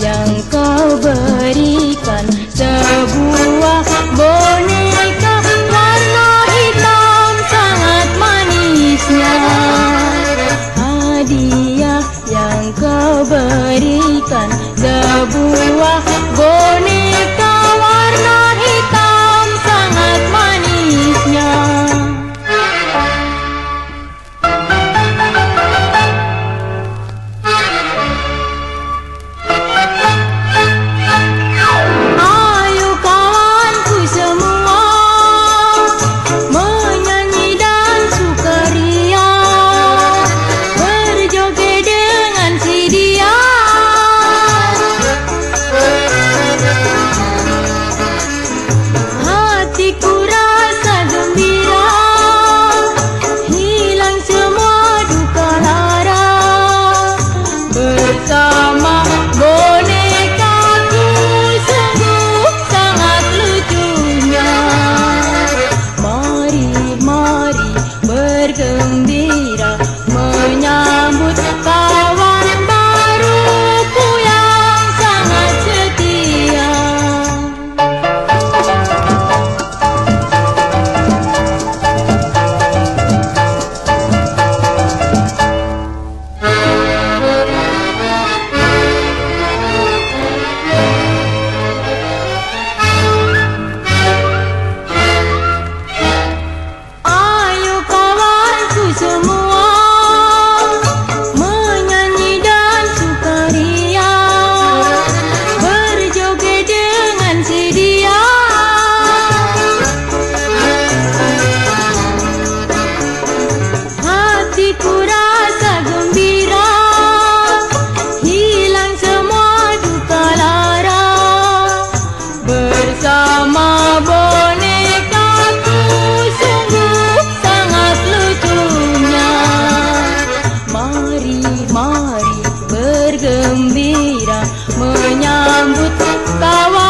yang kau berikan sebuah boneka warna hitam sangat manisnya hadiah. menyambut kawan